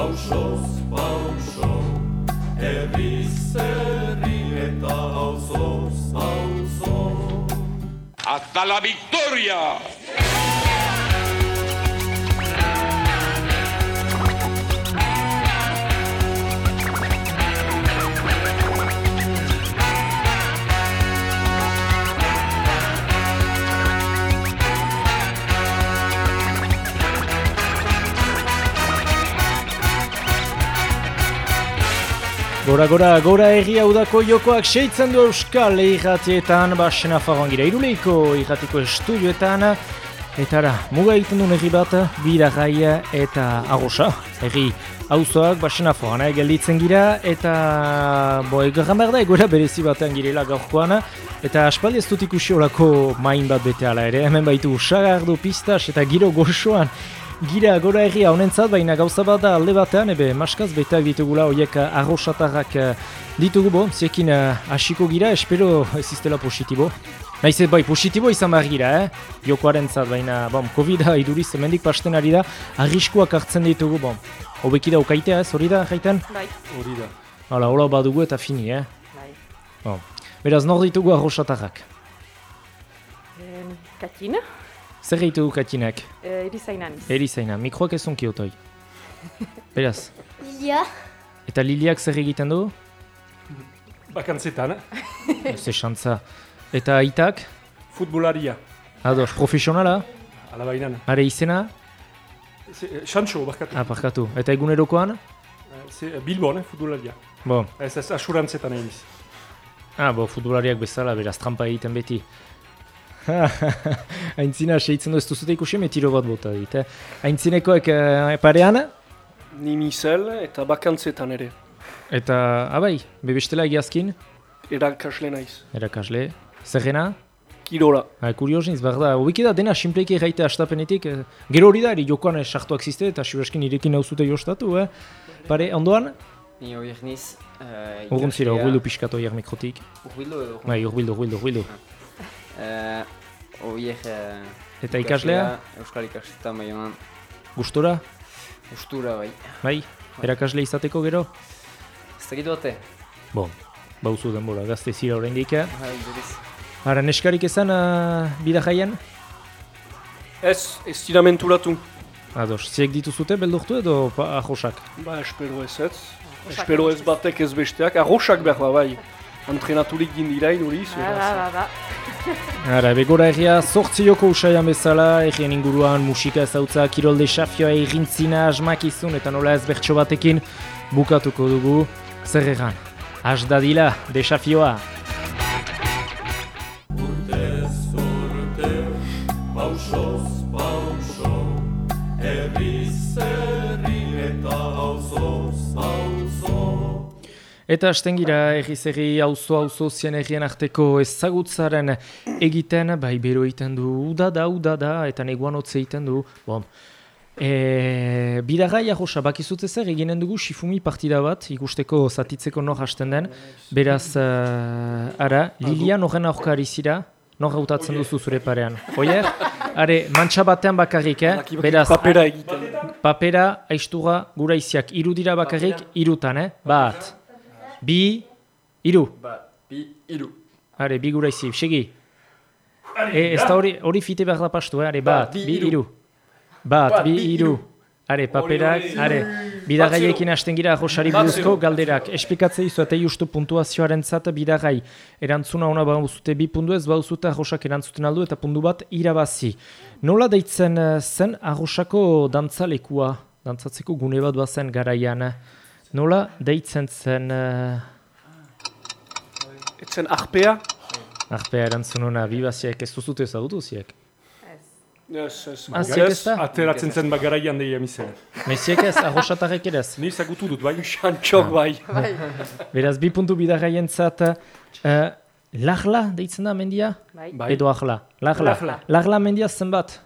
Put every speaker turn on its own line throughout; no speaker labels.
pausoz pauso, herri eta auzoz auzo.
¡Hasta la victoria!
Gora, gora, gora egia udako jokoak seitzen du euskal irratietan, basena fagoan gira iruleiko irratiko estudioetan, eta ara, muga egiten duen erri bat, bira gaia eta agosa, erri auzoak basena fagoan gelditzen gira, eta bo, egarran behar da, egoera berezi batean girela gaurkoan, eta aspaldi ez dut ikusi horako main bat bete ala ere, hemen baitu sagardo, pistas eta giro goxoan, gira gora egia honentzat, baina gauza bat da alde batean, ebe maskaz betak ditugula horiek arrosatarrak eh, ditugu bo, ziekin eh, hasiko gira, espero ez iztela positibo. Naiz ez bai, positibo izan behar gira, eh? jokoaren zat, baina bom, Covid-a iduriz mendik pasten ari da, arriskuak hartzen ditugu, bom. Hobeki da ukaitea ez, hori da, jaiten?
Bai,
Hori da.
Hala, hola badugu eta fini, eh?
bai.
Bom. Beraz, nor ditugu arrosatarrak.
Em, Katina,
Zer ditugu katinak?
e, erizainan.
Erizaina, mikroak ez onki otoi. Beraz,
Lilia,
eta Liliak zer egiten du?
Bakantzetan, eh?
Ze xantza. Eta aitak?
Futbolaria.
Ados, profesionala?
Ala bainan.
Are izena?
Ze- Xantxo, barkatu.
Ah, parkatu. Eta egunerokoan?
Eh, ze- Bilbon, eh? Futbolaria.
Bo.
Ez ez asurantzetan egin.
Ah, bo, futbolariak bezala, beraz, trampa egiten beti. Aintzina, seitzen du ez duzute ikusi, metiro bat bota dit, eh? Aintzinekoek eh, parean?
Ni misel eta bakantzetan ere.
Eta, abai, bebestela egiazkin?
Erakasle naiz.
Erakasle. Zerrena?
Kirola.
Ha, kuriosiniz, behar da, da dena sinpleki gaita astapenetik, eh, gero hori da, eri jokoan eh, sartuak ziste, eta siberskin irekin nauzute jostatu, eh? Pare, ondoan?
Ni oier niz... Uh,
Urrun zira, urbildu pixkatu oier mikrotik.
Urbildu edo...
Bai, urbildu, urbildu, urbildu.
Uh, oier... Uh,
Eta ikaslea,
Euskal ikasletan bai honan.
gustora,
Ustura bai.
bai, erakasle izateko gero?
Ez dakit bate?
Bon, bauzu denbora, gazte zira oraindik. eh?
Bai, duriz.
Ara, neskarik ezan uh, bida jaian?
Ez, ez dira menturatu.
Ados, ziek dituzute beldurtu edo ahosak?
Ba, espero ez ez. Espero ez batek ez besteak. Arrosak behar da, bai. Entrenaturik gindira iduriz.
Ba, ba, ba, ba.
Ara, begora egia sortzi joko usaian bezala, egien inguruan musika ezautza, kirolde xafioa egintzina asmakizun eta nola ez bertso batekin bukatuko dugu. Zer egan, has dadila, desafioa.
Urtez urte, pausoz Eta
hasten gira egiz egi auzo auzo zien egien arteko ezagutzaren egiten, bai bero egiten du, uda da, uda da, eta neguan hotze egiten du. Bon. E, Bidagai arrosa, bakizute zer eginen dugu Shifumi partida bat, ikusteko zatitzeko nor hasten den. Beraz, uh, ara, Lilian horren aurkari zira, nor hautatzen duzu zure parean. Oier? Are, mantxa batean bakarrik, eh? Beraz,
Papera egiten.
papera, aistura, gura iziak, irudira bakarrik, irutan, eh? Bat, bi, iru.
Bat, bi, iru.
Are, bi gura izi, segi. E, ez da hori, hori fite behar da pastu, eh? Are, bat, bi, iru. Bat, bi, iru. Are, paperak, are, bidagaiekin hasten gira josari buruzko galderak. Esplikatze izu eta justu puntuazioaren zat bidagai. Erantzuna ona bauzute bi puntu ez bauzute josak erantzuten aldu eta puntu bat irabazi. Nola deitzen eh, zen arrosako dantzalekua, dantzatzeko gune bat bazen garaian. Eh? Nola deitzen zen... Uh,
Etzen arpea?
Arpea erantzun hona, bibaziak ez duzute ezagutu ziek.
Ez, ez.
Ah, ez da?
Ateratzen zen bagaraian deia mizen.
Meziek ez, arrosatarek ere ez.
Ni zagutu dut, bai?
Xantxok bai.
Bai,
Beraz, bi puntu bidagaien zat, uh, lagla deitzen da mendia?
bai.
Bai.
Edo ahla. Lagla.
Lagla.
Lagla mendia zenbat?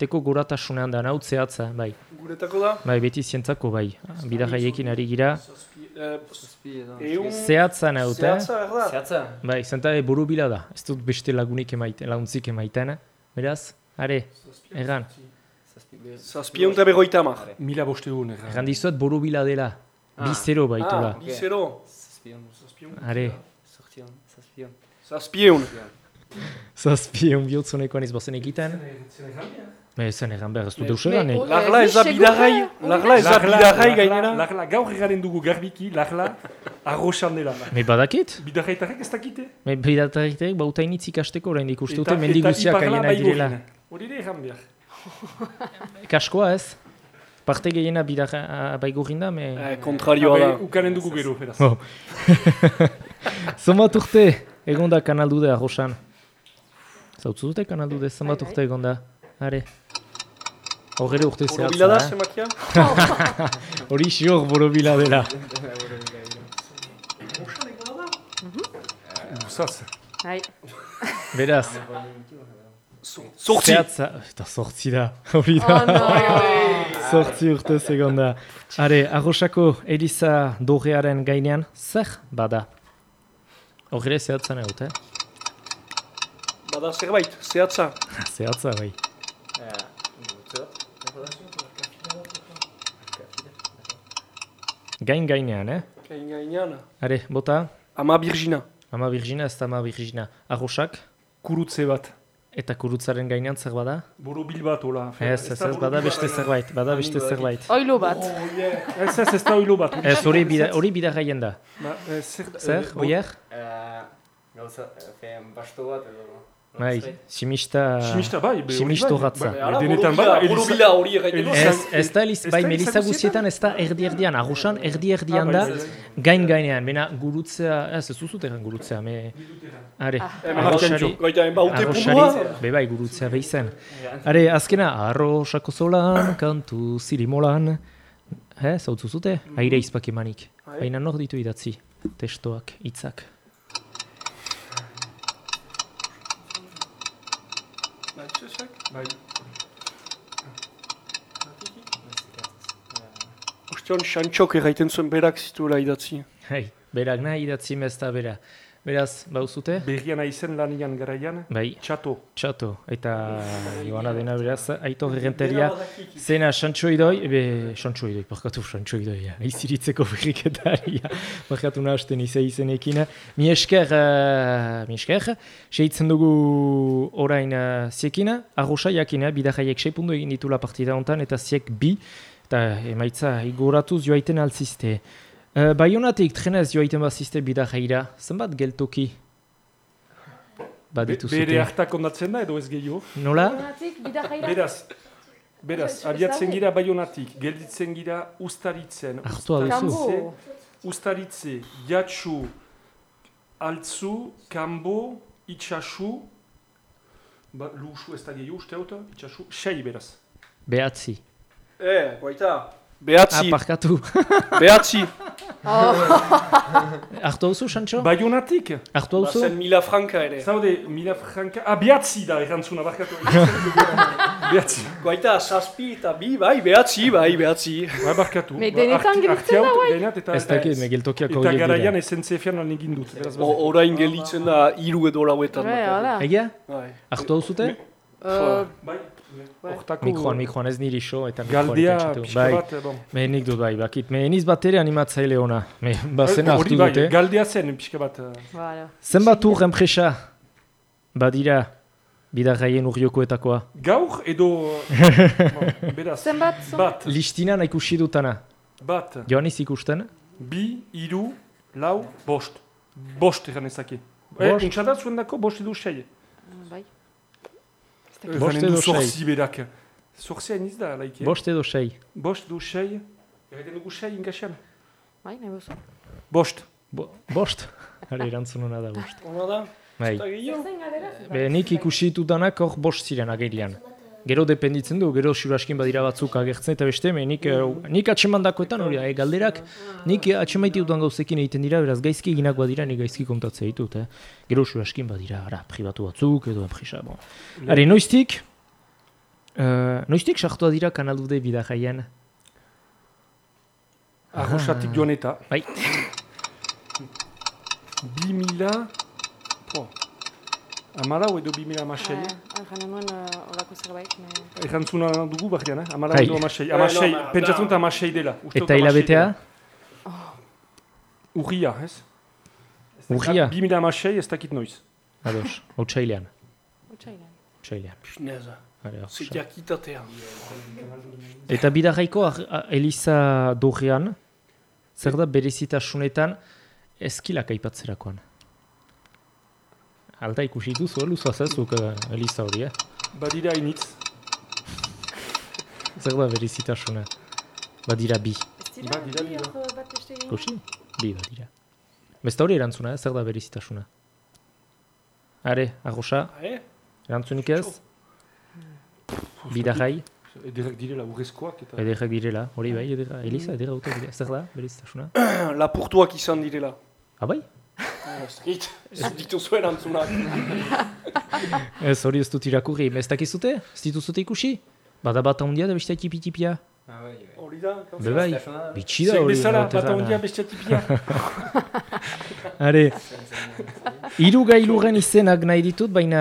Teko goratasunean da, naut zehatza, bai.
Guretako da?
Bai, beti zientzako, bai. Bidagaiekin ari gira.
Eh,
Zazpi edo...
Eun...
Zehatza naut, eh?
Zehatza, erda?
Zehatza?
Bai, zenta e, buru bila da. Ez dut beste lagunik emaiten, laguntzik emaiten. Beraz, are.
Zazpi
Zazpion eta berroita mar.
Mila bosteun. erran.
Erran dizuet borobila dela.
Ah.
Bizero baitola.
Ah, bizero.
Zazpion.
Are,
Sortion. Zazpion.
Zazpion.
Zazpion bihotzonekoan ez bazen egiten. Esan erran behar ez du deus egan, eh?
Me-
Larla ez da
Ni
bidarrai. Larla ez da bidarrai gainera.
larla, gaur egaren dugu garbiki, larla, arroxan dela.
Me badakit?
Bidarraitarrek ez dakite.
Me bidatarritek bautainitz ikasteko orain ikuste dute
Eta-
mendi
eta
guztiak
iparra
aiena direla.
Hori ere erran behar.
Kaskoa ez? Parte gehiena bidar baigurrin da, me...
Eh, kontrarioa da.
Ukanen dugu gero, beraz.
Oh. Zenbat urte egon da kanaldude arrosan? Zautzu dute zenbat
Bai, bai.
urte egon da? Are. Horre urte
Borobila da,
eh? Hori xior borobila dela.
Usaz.
Bai.
Beraz,
Sortzi.
zehatza... Eta sortzi da, hori
Oh,
da. Sortzi urte egon da. Are, arrosako Eliza dorrearen gainean, zer bada? Horre zehatzan egut, eh?
Bada zerbait, zehatza.
Zehatza, bai. Gain gainean, eh?
Gain gainean.
Are, bota,
Ama Virgina.
ama Virgina ez da ama Virgina. Arrosak
Kurutze bat.
eta kurutzaren gainean zer bada?
Borobil bat, hola.
Ez, ez, ez, bada beste zerbait, bada beste zerbait.
Oilo bat.
Ez, ez, ez da oilo bat.
Ez, hori bida, hori bida gaien da.
Ba, eh, zer,
Zer,
eh,
oier?
Gauza, basto bat edo...
Bai, simista...
Simista bai, be,
Simisto
bai.
ratza.
Ala,
Denetan Eliza-
borobila hori du.
Ez, ez da bai,
da
Melissa
Eliza
guztietan ez da erdi-erdian, arrosan erdi-erdian
Ah,
da,
bai, bai.
gain gainean, bena gurutzea, ez, ez duzut egan gurutzea, me... Are, arrosari, be bai, gurutzea behizen. Are, azkena, arrosako zolan, kantu zirimolan, he, zautzu zute, aire izpak emanik. Baina nor ditu idatzi, testoak, hitzak.
Bai.
Ostion, xantxok erraiten zuen berak zituela idatzi.
Hai, berak nahi idatzi mezta bera. Beraz, bauzute?
Berrian aizen lanian garaian,
Bai,
txato.
txato, eta joana dena beraz, aitor errenteria, zena Santxo idoi, be, Santxo idoi, barkatu Santxo idoi, ja, iziritzeko berriketaria, barkatu nahazten izan izenekin. Mi esker, uh, mi esker, seitzen dugu orain uh, ziekina, arrosa jakina, bidajaiek seipundu egin ditula partida hontan, eta ziek bi, eta emaitza igoratuz joaiten altzizte. Uh, Baionatik trenez joaiten bazizte bidajaira, zenbat geltoki?
Be,
Baditu
bere
zute.
hartak ondatzen da edo ez gehiago.
Nola?
Baionatik.
Beraz, beraz, abiatzen gira baionatik, gelditzen gira ustaritzen.
Hartua duzu.
Kambo.
Ustaritze, jatsu, altzu, kanbo, itxasu, ba, luxu ez da gehiago uste auto, itxasu, sei beraz.
Behatzi.
Eh, goita.
Ah,
Behatzi,
parkatu.
behatzi.
Artu hauzu, Sancho?
Baionatik,
Artu hauzu?
Bazen mila franka ere.
zaude, mila franka, ah, behatzi da erantzuna, barkatu. behatzi,
Goita, saspi eta bi, bai, behatzi, bai, behatzi.
ba, barkatu.
Me
Ba,
denetan gelditzen
arti
da, bai.
gainat eta-
Ez dakit, megeltokiak
Eta
horiek
garaian
dira.
SNCF-an lan egin dut. Beraz,
O, orain gelditzen da hiru edo lauetan.
Bai, hala.
Egia?
Bai.
Artu hauzute?
Uh,
bai, hortako...
Mikroan, mikroan, ez niri so, eta mikroan
pixka
Bai,
bat, bon.
me nik dut bai, bakit. Me eniz bat ere animatzaile ona. Me, bazen
Hori
hartu
bai,
dute.
Galdea zen, pixka bat. eh,
voilà.
Zenbat ur enpresa badira bidarraien urriokoetakoa.
Gaur edo... bon, beraz,
Zenbat? zo-
bat,
Listinan ikusi dutana.
bat,
Joaniz ikusten?
bi, iru, lau, bost. Bost egan ezake. Eh,
Bost?
untsadat zuen dako, bost edo sei.
Bai.
Bost edo sei.
Zorzi berak. Zorzi hain da, laike.
Bost edo sei.
Bost edo sei. Egiten dugu sei ingasean.
Bai, nahi bozu.
Bost.
Bo, bost? Hale, erantzun hona da bost.
Ona da?
Bai. Be, nik ikusi dutanak hor bost ziren agerian. Gero dependitzen du, gero xuraskin badira batzuk agertzen eta beste, me nik, eh, nik atxemandakoetan hori, eh, galderak, nik atxemaiti dutan gauzekin egiten dira, beraz gaizki eginak badira, nik gaizki kontatzea ditut, eh. Gero xuraskin badira, ara, pribatu batzuk, edo enpresa, bon. Are, noiztik, uh, noiztik sartua dira kanalude bida jaian.
Arrosatik joan eta.
Bai.
Bi mila... Po. Amalau edo 2000 amasei.
Eh, Janen nuen eh, horako zerbait. me-
Erantzuna dugu barrian, eh? Amalau
Bai.
edo amasei.
Eh,
Amasei, pentsatzen dut amasei dela.
Eta hilabetea?
Urria, ez?
Urria?
2000 amasei ez dakit noiz.
Ados, otsailean.
Otsailean.
Otsailean.
Pineza.
Arrosa.
Zitakitatea.
Eta bidarraiko a- a- Eliza dorrean, zer da berezitasunetan eskilak aipatzerakoan. Alta ikusi duzu, luzaz ez, zuk eh, Eliza hori, eh?
Badira hainitz.
Zer da berezitasuna? Badira bi.
Ez dira,
Ba, dira,
bi bat beste?
Ikusi? Bi badira. Besta hori erantzuna, eh? zer da berezitasuna? Are, arrosa,
Eh?
erantzunik ez? Bidarrai,
Ederrak direla urrezkoak eta...
ederrak direla, hori bai, ederra, Eliza, ederra auto dira. Zer da berezitasuna?
Lapurtuak izan direla.
Abai?
Ez dakit. Ez dituzu erantzunak.
Ez hori ez dut irakurri, ez dakizute? Ez dituzute ikusi? Bada bat handia da beste tipitipia.
Ah, bai, bai.
Hori da.
Be bai,
Zestasuna da.
bitxi da hori.
bezala,
ote
bat handia bestia tipia.
Are, hiru gailuren izenak nahi ditut, baina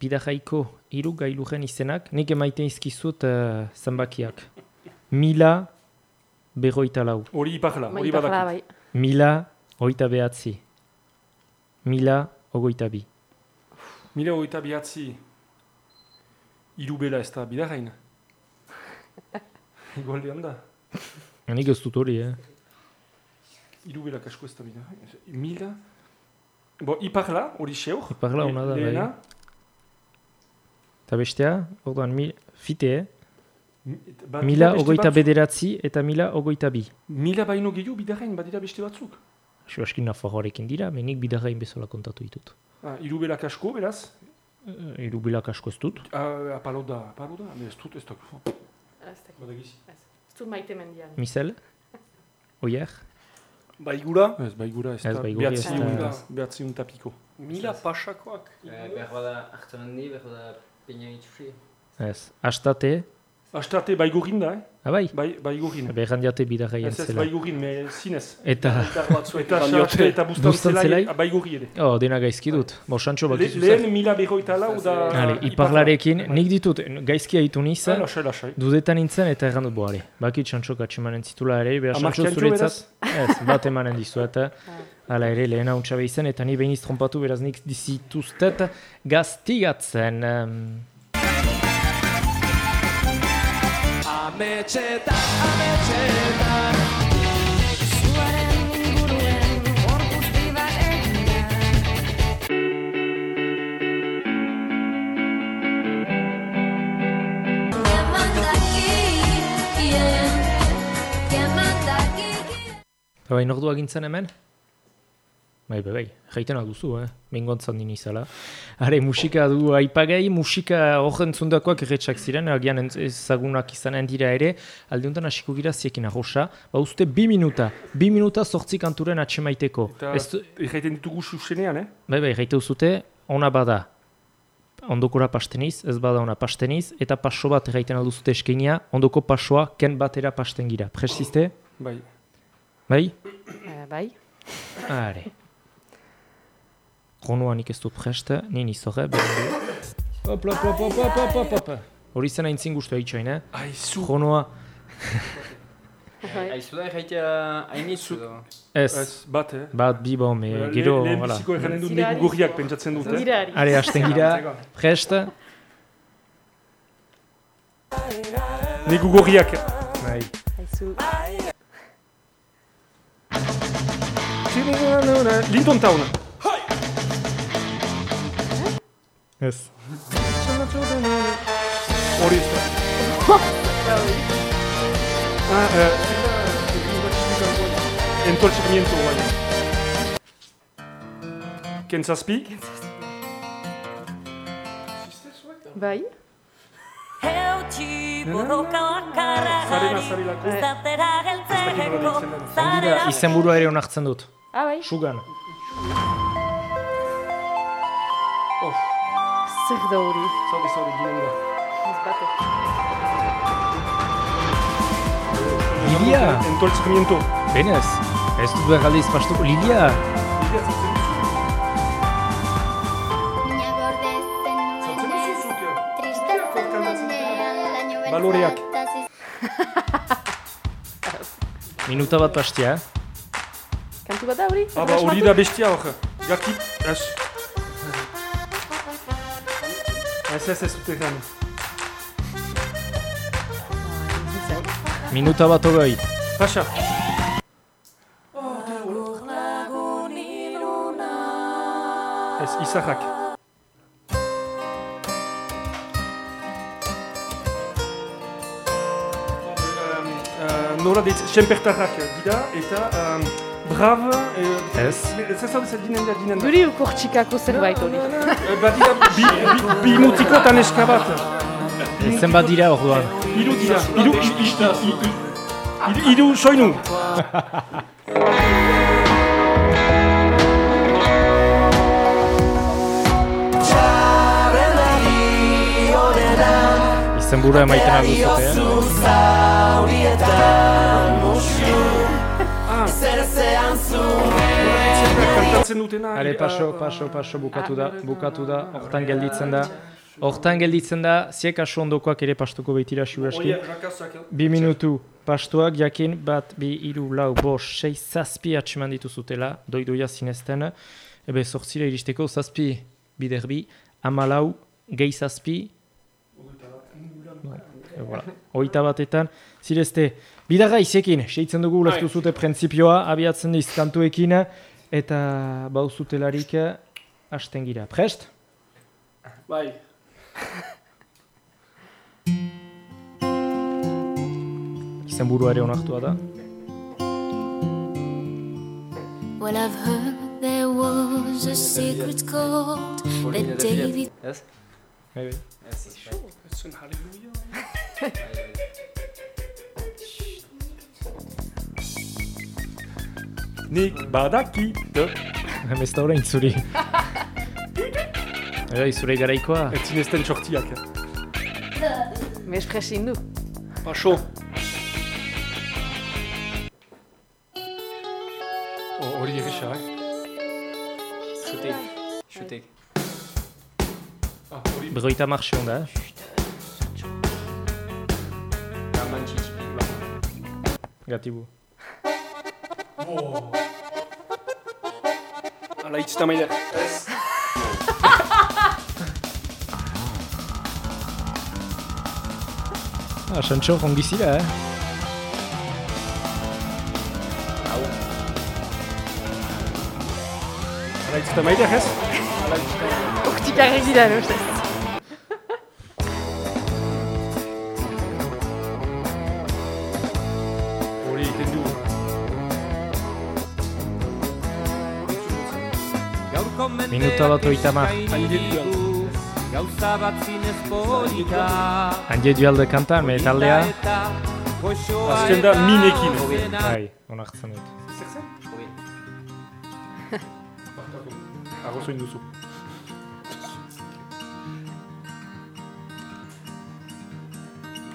bidajaiko hiru gailuren izenak, nik emaiten izkizut uh, zenbakiak. Mila berroita lau.
Hori iparla, hori badakit.
bai.
Mila oita behatzi. Mila ogoita bi.
Mila hogeita bihatzi irubela ez da bidarrain. Igualdean da.
Nik ez dut hori, eh?
Irubela kasko ez da bidarrain. Mila... Bo, iparla, hori xeur.
Iparla ona da, bai. Eta bestea, orduan, mi, fite, eh? Mila ogoita
batzuk.
bederatzi eta mila ogoita bi.
Mila baino gehiago bidarrain badira beste batzuk.
Xo askin nafarroarekin dira, menik bidarrain bezala kontatu ditut.
Ah, irubela kasko, beraz.
Uh, Irubilak asko ez dut.
Ah, apalo da, apalo da. Ez dut, ez da.
Ez.
Badagizi.
Ez. Dut maite mendian.
Misel? Oier?
Baigura.
Ez, baigura ez
Ez,
da.
baiguri ez
Behatzi
da.
un- Behatzi un tapiko.
Mila pasakoak.
Eh, Behar bada hartzen handi, behar bada peina itxusi.
Ez. Astate?
Astate baigurin da, eh?
Abai?
Bai, baigurin.
Behan diate bidarraien
Ez ez,
zela.
baigurin, me zinez.
Eta,
Eta batzuek
Eta eta bustan
Bustan
zelai, ah, baigurri ere.
oh, dena gaizki dut. Bo, Sancho
Le,
bakizu zer.
lehen mila berroita lau da...
Hale, iparlarekin, nik ditut, gaizki haitu
Ah,
nizan, dudetan nintzen eta erran dut boare. Bakit Sancho katxemanen zitula ere, beha
Hamak
Sancho zuretzat, ez, bat emanen dizu eta, hala ere, lehen hau izan, eta ni behiniz trompatu, beraz nik dizituztet gaztigatzen. Em,
Zuaren inguruen gorpuzti bat eginda
Eta bai, nordu agintzen hemen? Bai, bai, bai, jaiten alduzu, eh? Mingontzan din izala. Hare, musika du aipagai, musika horren zundakoak erretxak ziren, agian ezagunak izanen dira ere, aldeuntan hasiko gira ziekin arroxa, ba uste bi minuta, bi minuta sortzi kanturen atxemaiteko.
Eta
Ez,
erraiten ditugu susenean, eh?
bai, bai, jaite zute, ona bada, ondokora pasteniz, ez bada ona pasteniz, eta paso bat erraiten alduzute eskenia, ondoko pasoa ken batera pasten gira. Presiste?
Bai.
Bai?
Eh, bai.
Are. Kronoa nik ez dut prest, nien izorre, behar Hop, hop, hop, hop, hop, hop, hop, hop. Hori zen haintzin guztu haitxoin, eh?
Aizu.
Kronoa,
Bai.
Aizu da erraitea hainitzu edo.
ez,
Ez, bat, eh?
bat bi bon, me,
Le-
gero,
Lehen
voilà.
biziko erranen dut negu gorriak pentsatzen dut, eh?
Are, hasten gira, prest?
Negu gorriak.
Bai.
Aizu.
Linton Town.
Ez.
Hori ez da. Ah, eh... Entolchamiento, bai. Kentzazpi?
Bai.
Eutxi borroka bakarra gari. Zatera geltzeko. Zarera
Izenburua ere onartzen dut.
Ah, bai.
Sugan.
cih da hori.
Sorry, sorry, ginen da.
Ez batek.
Lilia!
Entoltzikamiento.
Benez, ez dut behar alde izpastuko. Lilia!
Lilia zatzen
Baloreak.
Minuta bat pastia.
Kantu bat da hori?
Aba hori da bestia hor. Jakit, ez. Ez ez ez dute gan.
Minuta bat hogei.
Pasa. Ez, izahak. Um, uh, Nora deitz, senpertarrak dira, eta um, brav... Uh,
Ez.
Ez ez hau ez dinen da, dinen da.
Guri ukortxikako zerbait hori.
Eh, Badira, bi, bi, bi mutiko eta neska bat.
Ez zenbat dira orduan.
Hiru dira, hiru, hi- hi- hi- hi- hiru, hiru soinu.
Izenburua alduzute, eh?
Kantatzen dutena.
Hale, paso,
eh,
paso, paso, bukatu da, bukatu da, hortan gelditzen da. Hortan gelditzen da, ziek aso ondokoak ere pastuko behitira siuraski.
Eh.
Bi minutu pastuak jakin, bat, bi, iru, lau, bos, sei, zazpi atseman dituzutela, doidoia zinezten. Ebe, sortzira iristeko, zazpi biderbi, amalau, gehi zazpi, E, voilà. Oita batetan, zirezte, bidarra izekin, seitzen dugu ulertu zute prentzipioa, abiatzen diz kantuekin, eta bauzutelarik hasten gira. Prest?
Bai.
Izenburua ere onartua da.
Well, I've heard there was a secret chord that David
Ez?
Bai, bai.
Ez.
Zen halleluja.
Nik badaki.
Hemen ez da orain zuri. Bai, zure garaikoa.
Ez zinezten sortiak.
Mes presin du.
Paso.
Oh, Hori egisa, eh?
Xutik. Xutik.
Ah, hori
Berroita marxion da, eh?
Gaman txitxiki. Ba.
Gatibu.
Ala hitz eta maider.
Ah, Sancho, ongi zira, eh?
Ala hitz eta maider ez?
Urtikarrik dira, no? ustez.
Minuta bat oita
polita
Hanje dualde kantan, me taldea.
Azken da minekin.
Bai, onartzen dut.
Zer zen?
Hori.
Arrozoin duzu.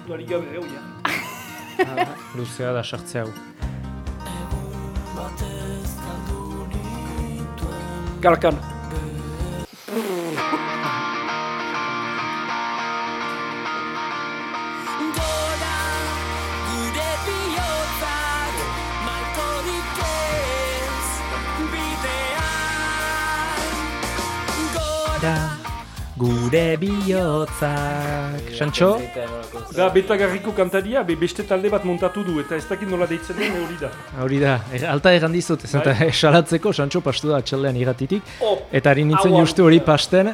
Duari gabe, hau ja.
Luzea da sartzea hau.
Galkan.
Gure bihotzak. Sancho?
Da, betagarriko kantaria, be beste talde bat montatu du, eta ez dakit nola deitzen den hori da.
Hori da, er, alta egan dizut, ez eta esalatzeko Sancho pastu da atxaldean iratitik.
Oh,
Eta ari nintzen justu hori pasten,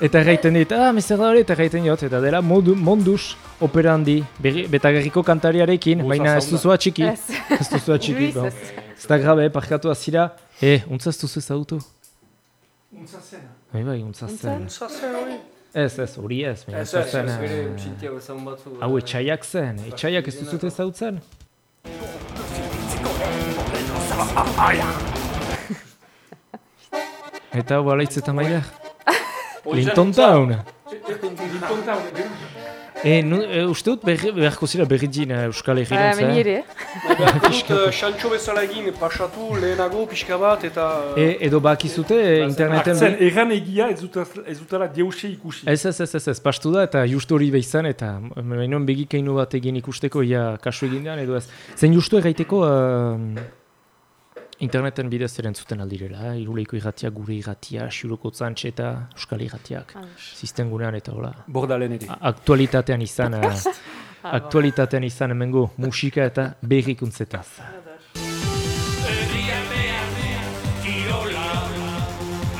eta erraiten dit, ah, da hori, eta erraiten jot, eta dela modu, mondus operandi, betagarriko kantariarekin, baina ez
zaunda.
duzu atxiki.
Ez.
Ez duzu atxiki,
Luis,
bon.
ez.
Da grabe, parkatu azira, e, untza ez duzu ezautu.
Untza zen.
Bai, bai, untza zen.
zazen hori.
Ez, ez, hori ez,
Ez,
untza
ez,
zen.
Ez bere
eh,
batzu.
Hau etxaiak zen, etxaiak ez duzute ezautzen? Eta hau balaitz eta maider? Linton Town!
Linton Town.
E, nu, e, uste dut beharko zira berritzin uh, Euskal Herrirantz,
meni
eh?
ere, eh?
Dut, Xantxo bezala egin, pasatu, lehenago, pixka bat, eta...
E, edo bakizute eh, interneten...
Artzen,
be-
erran egia ez dut- ez dutela deuse ikusi.
Ez, ez, ez, ez, ez, pastu da eta justu hori behizan eta mainon begikeinu bat egin ikusteko ia kasu egin dean edo ez. Zen justu erraiteko uh, interneten bidez erantzuten aldirela, eh? iruleiko irratia, gure irratia, xuroko zantxe eta euskal irratiak. Zisten gunean eta hola.
Bordalen ere.
Aktualitatean izan, uh, aktualitatean izan hemengo musika eta berrikuntzetaz.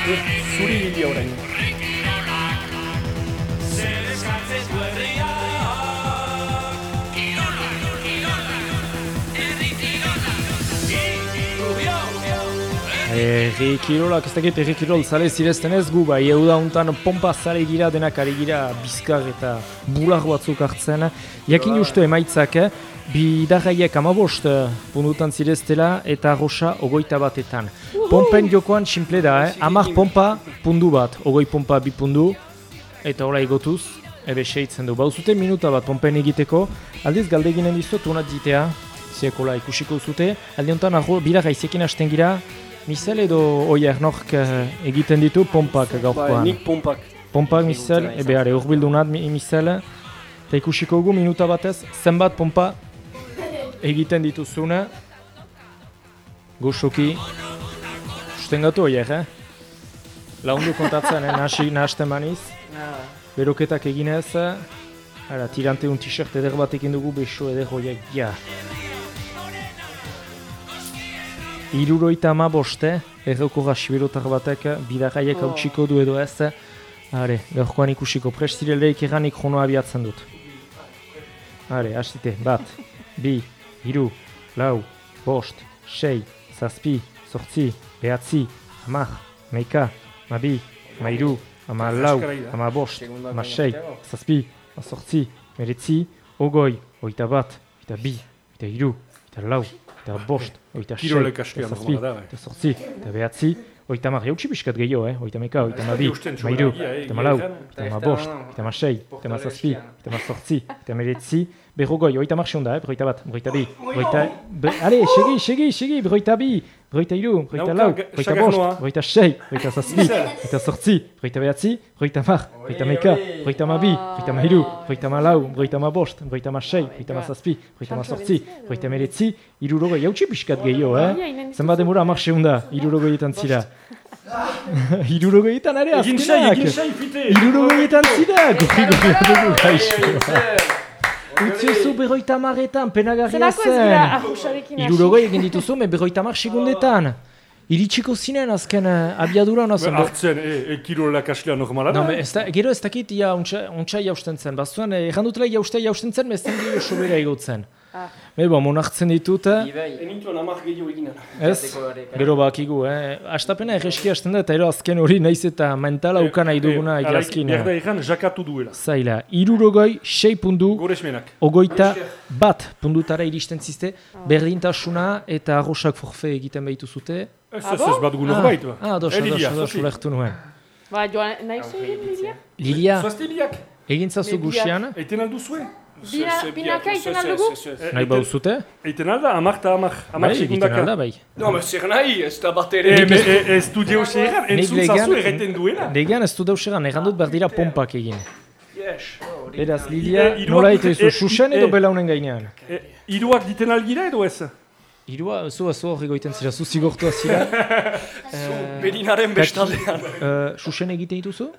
Zuri hilia orain.
Herri kirolak, ez dakit herri kirol zale zirezten ez gu, bai, euda untan pompa zale gira denak ari gira bizkar eta bular batzuk hartzen. Jakin justu emaitzak, eh? bidarraiek amabost eh, puntutan zireztela eta arroxa ogoita batetan. Pompen jokoan simple da, eh? amar pompa pundu bat, ogoi pompa bi pundu, eta hola egotuz, ebe seitzen du. Bauzute minuta bat pompen egiteko, aldiz galdeginen dizut unat ditea, ziekola ikusiko zute, aldi honetan gaizekin hasten gira, Misel edo oier nork eh, egiten ditu pompak
Bai,
gaurkoan.
nik pompak.
Pompak misel, ebe are urbildunat mi- misel, eta ikusiko gu minuta batez, zenbat pompa egiten dituzuna. Goxoki, sustengatu oier, eh? Laundu kontatzen, eh? nahasi, nahasten maniz. Beroketak eginez, eh, ara, tirante un t-shirt eder bat egin dugu, beso eder hoiek, ja. Iruroita ama boste, erroko gaxiberotar batek bidarraiek
Oh.
hautsiko du edo ez. Are, gaurkoan ikusiko, prest zireleik erranik jonoa abiatzen dut. Are, hasite, bat, bi, hiru, lau, bost, sei, zazpi, zortzi, behatzi, hamar, meika, mabi, mairu, ama lau, ama bost, ama sei, zazpi, ama zortzi, meretzi, ogoi, oita bat, oita bi, oita hiru, oita lau, bost, oita sei,
Kirolek askoan
oita zazpi,
normala da, bai.
oita zortzi, oita behatzi, oita mar, jautsi pixkat gehiago, eh? oita meka, oita mabi,
Eusten
mairu,
txola egia, eh,
oita malau,
egia
oita ma bost, oita ma sei, oita ma zazpi, oita ma zortzi, oita meretzi, berrogoi, oita mar da, eh? berroita bat, berroita bi, berroita... Be, ale, segi, segi, segi, berroita bi, berroita hiru, berroita lau, berroita bost, berroita sei, berroita zazpi, berroita zortzi, berroita behatzi, berroita mar, berroita meka, berroita ma bi, berroita ma hiru, berroita ma lau, berroita ma bost, berroita ma sei, berroita ma zazpi, berroita ma zortzi, berroita meretzi, irurogoi, jautsi pixkat gehiago,
Ia,
eh?
inen
Zenbat demura amar da, irurogoietan zira. Irurogoietan ere
Egin sai,
azkenak.
egin sai, fite!
Irurogoietan zira, gorri gorri dugu Utziozu berroita marretan, penagarria
Zenako ez gira
zen.
arruxarekin hasi.
Irurogoi egin dituzu, me berroita mar segundetan. Iritsiko zinen azken eh, abiadura hona zen.
Artzen, e, e, kirolak aslea normala da.
No, me, ez da, gero ez dakit ia untxa jausten zen. Bazuan, eh, erran dutela jauste jausten zen, mezen gehiago sobera egotzen.
Ah.
Me bon, monartzen ditut, eh,
Enintuen amak gehiago eginen.
ez?
Eh?
Gero bakigu, eh? Astapena erreski hasten da, eta ero azken hori naiz eta mentala ukan nahi duguna
Eh,
egiazkin.
Berda egan, jakatu duela.
Zaila, irurogoi, sei pundu,
Goresmenak.
ogoita bat pundutara iristen zizte, berdintasuna eta arrosak forfe egiten behitu zute.
Ez,
Ah
ez, ez bat gu norbait, ba.
Ah, ados,
Eh,
ados,
Lilia,
ados,
zozi.
ulertu nuen.
Ba, joan, nahi zu egin, Lidia?
Lilia,
Zoazte liak,
egin zazu guxian,
eiten aldu zue.
Bina, binaka iten aldugu?
nahi bauzute?
Eiten alda, amak eta amak, amak
Bai, egiten
segundaka.
alda, bai.
No, ma zer nahi, ez da bat ere.
E, e, ez du deus egan, entzun zazu erraiten duena.
Legean ez du deusegan, errandut behar dira pompak egin.
Yes.
Beraz, Lilia,
E, iruak-
nola ito
e,
izu, susen edo
e.
belaunen gainean?
E, iruak diten algira edo ez?
Irua, zu zu hori goiten zira, zu zigortua zira.
Berinaren bestaldean.
Uh, susen egiten dituzu?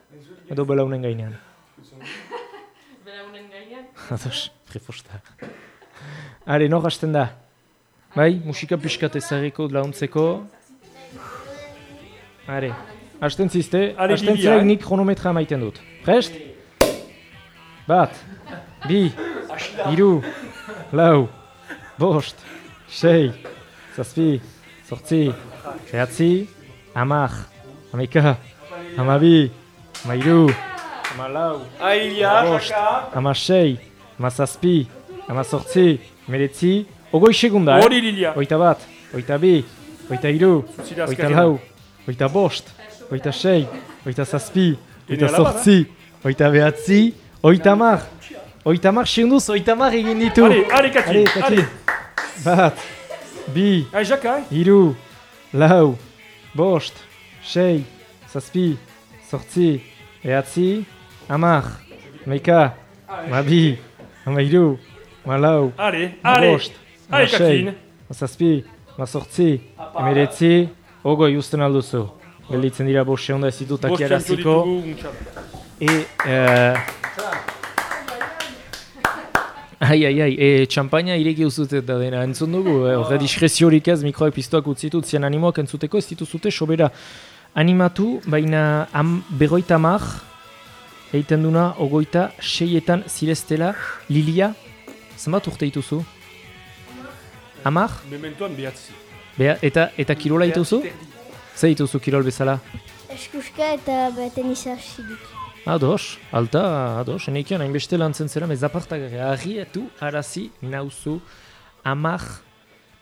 Edo belaunen gainean?
Belaunen gainean.
Ados, prefosta. Are, nor hasten da? Bai, musika pixkat ezagiko launtzeko. Are, hasten zizte, hasten ziraik
eh?
nik kronometra maiten dut. Prest? Bat, bi, hiru, lau, bost, sei, zazpi, zortzi, behatzi, hamar, hamika, hamabi, hamairu, hamalau,
Ailia,
Bost.
jaka.
ama sei, ama zazpi, ama zortzi, meretzi, ogoi segunda,
Hori
eh?
lilia.
Oita bat, oita bi, oita
Zira
oita lau, oita bost, oita sei, oita zazpi, oita zortzi, oita behatzi, oita mar, Oitamar segunduz, oitamar egin ditu.
Ale, ale, kakin,
Ale, kakin. Bat, bi,
Ai, jaka, eh?
hiru, lau, bost, sei, zazpi, sortzi, ehatzi, amar, meika, mabi, amairu, malau,
Ale, ale.
bost,
Ale, kakin.
mazazpi, mazortzi, emeretzi, ogoi usten alduzu. Gelditzen dira bost onda ez ditut akiaraziko. E, eh, Ai, ai, ai, e, txampaina ireki uzute da dena, entzun dugu, eh, horre diskreziorik ez, mikroak piztuak utzitut, zian animoak entzuteko, ez dituzute, sobera animatu, baina am, berroita mar, eiten duna, ogoita, seietan zireztela, Lilia, zenbat urte dituzu? Amar?
Mementoan behatzi.
Bea, eta, eta kirola dituzu? Ze dituzu kirol bezala?
Eskuska eta beten izarsi dut.
Ados, alta, ados, eneikian hainbeste lantzen zera, ez apartagare, argietu arazi nauzu amak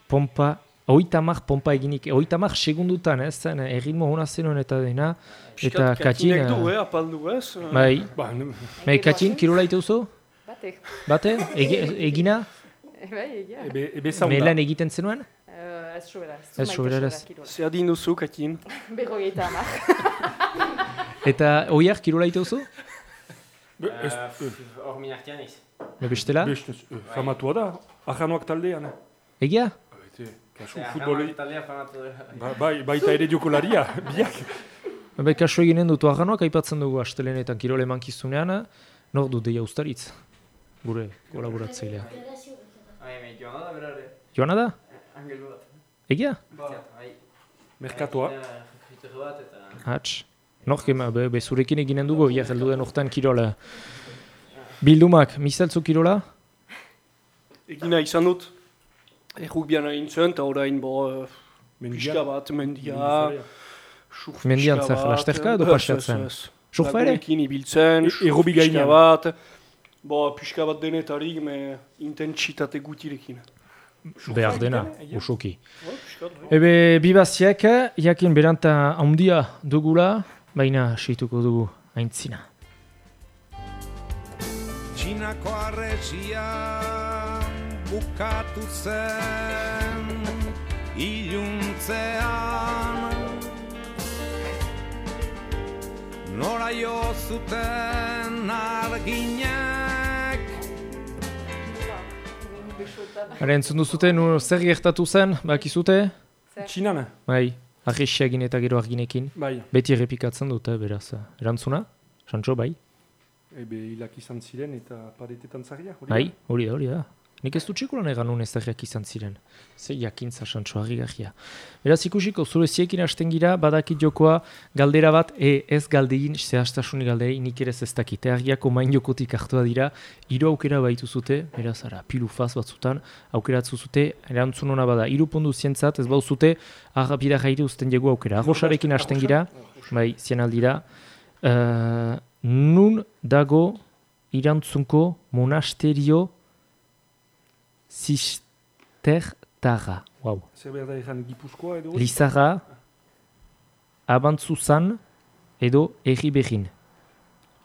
pompa, oita amak pompa eginik, oita amak segundutan, ez zen, erritmo hona zenuen eta dena, eta
Piskat
katin,
katinek du, eh, apaldu ez.
bai,
Ba,
bai, katin, kirola?
Batek.
Bate, Egi, egina,
Bai, egia.
ebe, ebe zaunda.
melan egiten zenuen?
Eh, Ez sobera.
Ez sobera, ez.
Zer adin duzu, katin.
Berrogeita hamar.
Eta oiar kirola?
Be, ez,
Eh, Hor minartian iz.
Me bestela?
beste, eh, famatua da, ahanoak taldean. eh.
Egia?
Kasu
Futboli.
futbolei. Ba, bai, baita ere jokolaria, biak.
Bai, kaso eginen dut arganoak aipatzen dugu astelenetan kirol emankizunean, nor du deia ustaritz, gure kolaboratzailea.
Ai, me joan da berare.
Joana da?
Angelu bat.
Egia?
Ai.
Merkatoa.
Fritere bat eta...
Hats. Nork ema, be, be zurekin eginen dugu, ja heldu den urtean kirola. Bildumak, mistaltzu kirola?
Egina izan dut. Errukbian egin zuen, eta orain bo... eh,
Mendia.
Pixka bat, mendia, surf
Mendian zer, lasterka edo
ez.
Surfa ere?
Lagunekin ibiltzen,
E-
pixka
gainean.
bat. Bo, pixka bat denetarik, me intentsitate gutirekin.
Behar dena.
Bo, pixka bat, bai.
Ebe, bibaziak, jakin beranta handia dugula, baina seituko dugu aintzina.
Txinako arretxia bukatu zen iluntzean. Nora jo zuten arginek.
Hara entzun duzute, nu zer gertatu zen, bakizute?
Txinan,
Bai, agresiagin eta gero arginekin.
bai.
Beti errepikatzen dute, beraz. Erantzuna? Santxo, bai?
Ebe hilak izan ziren eta paretetan zaria. hori
Bai,
da?
hori da, hori da. Nik ez dut txekulan egan nun ez izan ziren. Ze jakintza santxo harrigarria. Beraz ikusiko, zure ziekin hasten gira, badakit jokoa galdera bat, e, ez galdein, zehaztasunik galdei, nik ere ez dakit. Argiako main jokotik hartua dira, hiru aukera baitu zute, beraz, ara, pilu faz batzutan, aukeratzu zute, erantzun hona bada, hiru pundu zientzat, ez bau zute, arra bida jaire uzten dugu aukera. Arrosarekin hasten gira, bai, zien aldira, uh, nun dago irantzunko monasterio zistertara. Wow.
Zer behar da ezan Gipuzkoa edo?
Lizarra, abantzuzan edo erri behin.